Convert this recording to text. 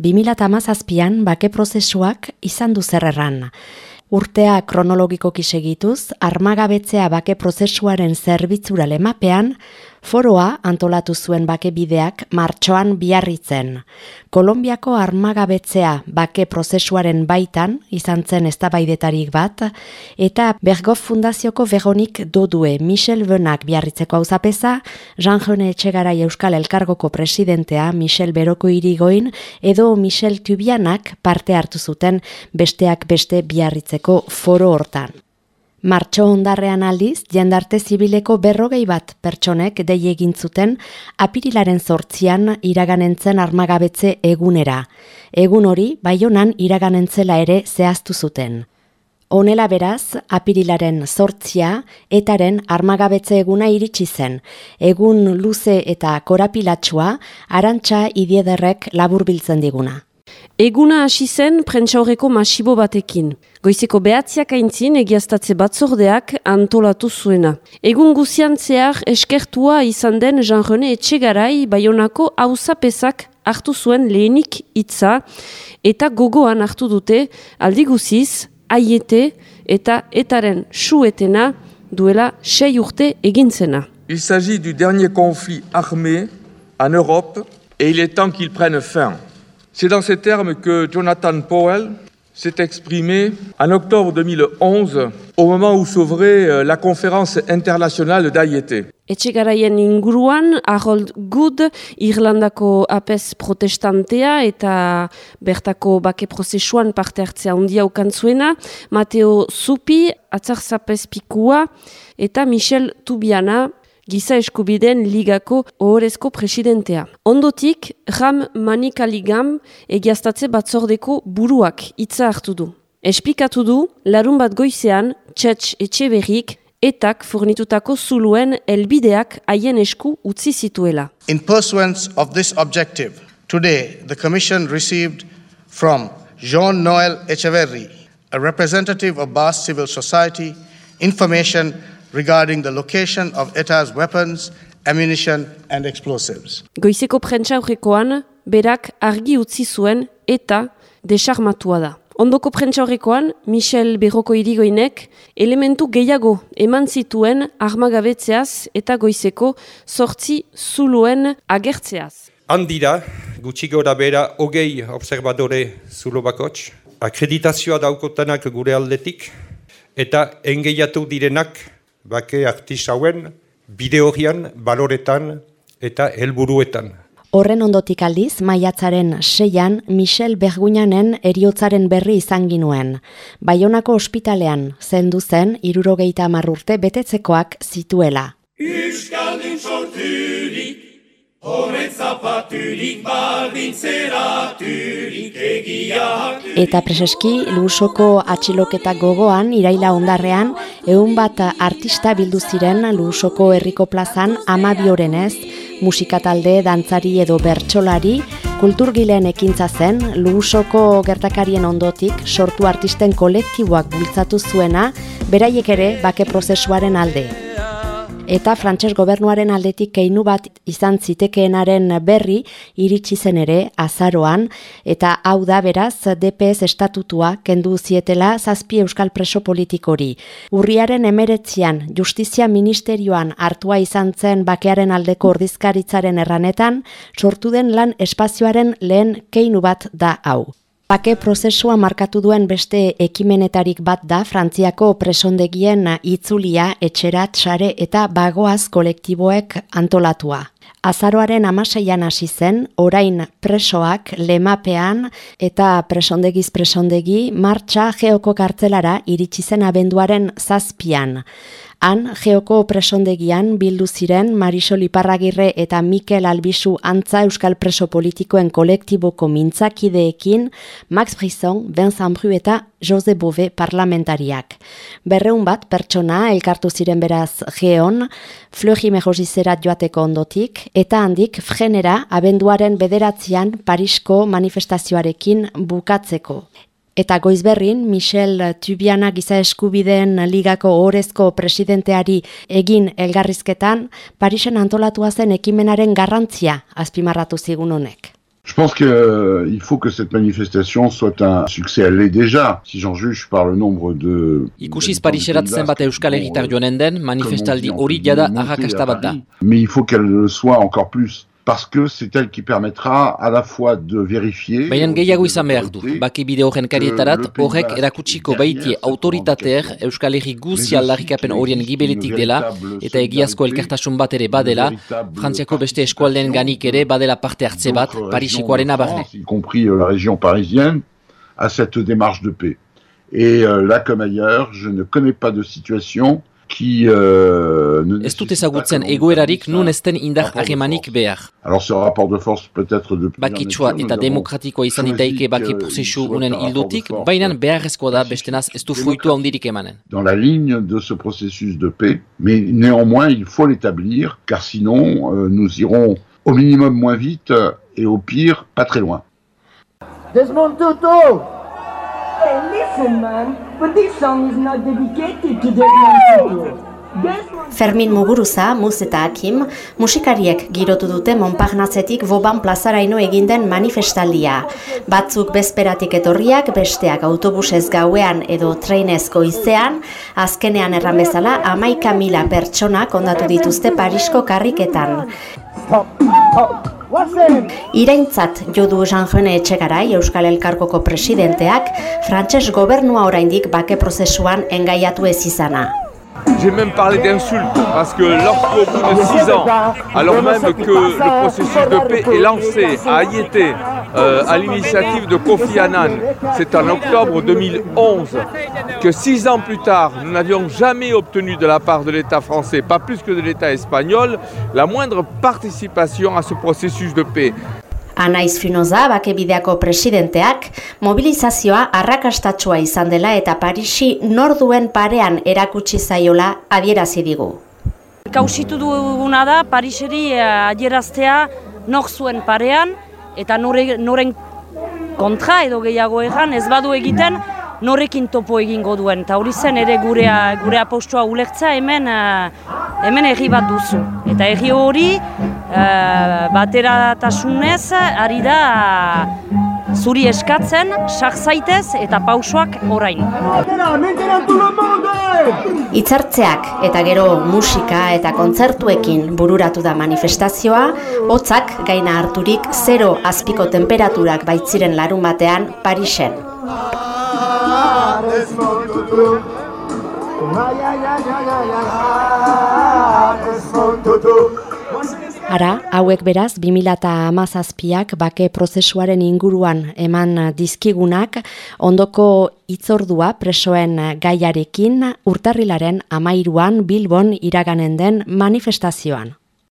2008an bake prozesuak izan du zerrerran. Urtea kronologikoki segituz, armagabetzea bake prozesuaren zerbitzura lemapean, foroa antolatu zuen bake bideak martxoan biarritzen. Kolombiako armagabetzea bake prozesuaren baitan, izan zen eztabaidetarik bat, eta Bergof Fundazioko Veronik Dodue Michel Benak biarritzeko hauzapeza, Jean-Jone Etxegarai Euskal Elkargoko presidentea Michel Beroko irigoin, edo Michel Tubianak parte hartu zuten besteak beste biarritzeko foro hortan. Martxo ondarrean aldiz, jendarte zibileko berrogei bat pertsonek dei egin zuten apirilaren zortzian iraganentzen armagabetze egunera. Egun hori, baionan iraganentzela ere zehaztu zuten. Honela beraz, apirilaren zortzia, etaren armagabetze eguna iritsi zen. Egun luze eta korapilatsua, arantxa idiederrek labur biltzen diguna. Eguna hasi zen prentsaurreko masibo batekin. Goizeko behatziak aintzin egiaztatze batzordeak antolatu zuena. Egun guzian zehar eskertua izan den Jean-René Etxegarai baionako hausapezak hartu zuen lehenik hitza eta gogoan hartu dute aldi guziz, aiete eta etaren suetena duela sei urte egintzena. Il s'agit du dernier conflit armé en Europe et il est temps qu'il prenne fin. C'est dans ces termes que Jonathan Powell s'est exprimé en octobre 2011 au moment où s'ouvrait euh, la conférence internationale d'Ayete. Etxegaraien inguruan, Harold Good, Irlandako apes protestantea eta bertako bake prozesuan parte hartzea handia ukantzuena, Mateo Zupi, Atzarzapez Pikua eta Michel Tubiana, giza eskubideen ligako ohorezko presidentea. Ondotik, Ram Manikaligam egiaztatze batzordeko buruak hitza hartu du. Espikatu du, larun bat goizean, txetx etxe berrik, etak furnitutako zuluen elbideak haien esku utzi zituela. In pursuance of this objective, today the Commission received from Jean-Noël Echeverri, a representative of Basque civil society, information regarding the location of ETA's weapons, ammunition and explosives. Goizeko prentsa horrekoan, berak argi utzi zuen eta desarmatua da. Ondoko prentsa horrekoan, Michel Berroko irigoinek elementu gehiago eman zituen armagabetzeaz eta goizeko sortzi zuluen agertzeaz. Handira, gutxi gora bera, hogei observadore zulo bakots, akreditazioa daukotanak gure aldetik, eta engeiatu direnak bake artisauen bideogian, baloretan eta helburuetan. Horren ondotik aldiz, maiatzaren seian, Michel Berguñanen eriotzaren berri izan ginuen. Baionako ospitalean, zendu zen, irurogeita marrurte betetzekoak zituela. Euskaldun sorturik, Eta preseski, lusoko atxiloketa gogoan, iraila ondarrean, egun bat artista bildu ziren lusoko herriko plazan amabioren ez, musikatalde, dantzari edo bertsolari, kulturgileen ekintza zen, lusoko gertakarien ondotik sortu artisten kolektiboak bultzatu zuena, beraiek ere bake prozesuaren alde eta frantses gobernuaren aldetik keinu bat izan zitekeenaren berri iritsi zen ere azaroan eta hau da beraz DPS estatutua kendu zietela zazpi euskal preso politikori. Urriaren emeretzian justizia ministerioan hartua izan zen bakearen aldeko ordizkaritzaren erranetan, sortu den lan espazioaren lehen keinu bat da hau. Bake prozesua markatu duen beste ekimenetarik bat da Frantziako presondegien itzulia etxerat sare eta bagoaz kolektiboek antolatua. Azaroaren amaseian hasi zen, orain presoak lemapean eta presondegiz presondegi martxa geoko kartzelara iritsi zen abenduaren zazpian. Han, geoko presondegian bildu ziren Marisol Iparragirre eta Mikel Albizu antza Euskal Preso Politikoen kolektiboko mintzakideekin Max Brisson, Vincent Bru eta Jose Bove parlamentariak. Berreun bat pertsona elkartu ziren beraz geon, Fleury Mejosizerat joateko ondotik, eta handik frenera abenduaren bederatzean Parisko manifestazioarekin bukatzeko. Eta goizberrin, Michel Tubiana giza eskubideen ligako orezko presidenteari egin elgarrizketan, Parisen antolatua zen ekimenaren garrantzia azpimarratu zigun honek. Je pense qu'il euh, faut que cette manifestation soit un succès. Elle l'est déjà, si j'en juge par le nombre de... Ikusiz Pariserat zenbat euskal egitar joanen den, manifestaldi hori jada arrakasta bat da. Mais il faut qu'elle le soit encore plus. Parce que c'est elle qui permettra à la fois de vérifier... Baina gehiago izan behar du. Baki bide horren karietarat, horrek erakutsiko baitie autoritateer Euskal Herri guzi aldarrikapen horien gibeletik dela eta egiazko elkartasun bat ere badela, Frantziako beste eskualden ganik ere badela parte hartze bat, Parisikoaren abarne. Y compris euh, la région parisienne, à cette démarche de paix. Et euh, là comme ailleurs, je ne connais pas de situation qui euh, ez dut ezagutzen egoerarik nun ezten indar harremanik behar. Alors ce rapport de force peut-être de Bakitsua eta demokratikoa izan ditaike baki prozesu unen hildotik, baina beharrezkoa da bestenaz ez du fruitu handirik emanen. Dans la ligne de ce processus de paix, mais néanmoins il faut l'établir, car sinon euh, nous irons au minimum moins vite et au pire pas très loin. Desmond Tutu! Hey, listen, man, but this song is not dedicated to Desmond Fermin Muguruza, Muz eta Akim, musikariek girotu dute Montparnasetik Boban plazaraino eginden manifestaldia. Batzuk bezperatik etorriak, besteak autobusez gauean edo treinezko izean, azkenean erran bezala amaika mila pertsona kondatu dituzte Parisko karriketan. Iraintzat jodu Jean-Jone Etxegarai Euskal Elkarkoko presidenteak, frantses gobernua oraindik bake prozesuan engaiatu ez izana. J'ai même parlé d'insultes, parce que lorsqu'au bout de six ans, alors même que le processus de paix est lancé à Ayété, euh, à l'initiative de Kofi Annan, c'est en octobre 2011, que six ans plus tard, nous n'avions jamais obtenu de la part de l'État français, pas plus que de l'État espagnol, la moindre participation à ce processus de paix. Anaiz Finoza, bakebideako presidenteak, mobilizazioa arrakastatsua izan dela eta Parisi norduen parean erakutsi zaiola adierazi digu. Kausitu duguna da, Pariseri eh, adieraztea nor zuen parean, eta noren kontra edo gehiago egan ez badu egiten, norekin topo egingo duen. Eta hori zen ere gure, gure apostua ulertza hemen, eh, hemen erri bat duzu. Eta erri hori bateratasunez ari da zuri eskatzen, sak zaitez eta pausoak orain. Itzartzeak eta gero musika eta kontzertuekin bururatu da manifestazioa, hotzak gaina harturik zero azpiko temperaturak baitziren larun batean Parisen. Ara, hauek beraz, 2008ak bake prozesuaren inguruan eman dizkigunak, ondoko itzordua presoen gaiarekin urtarrilaren amairuan Bilbon iraganen den manifestazioan.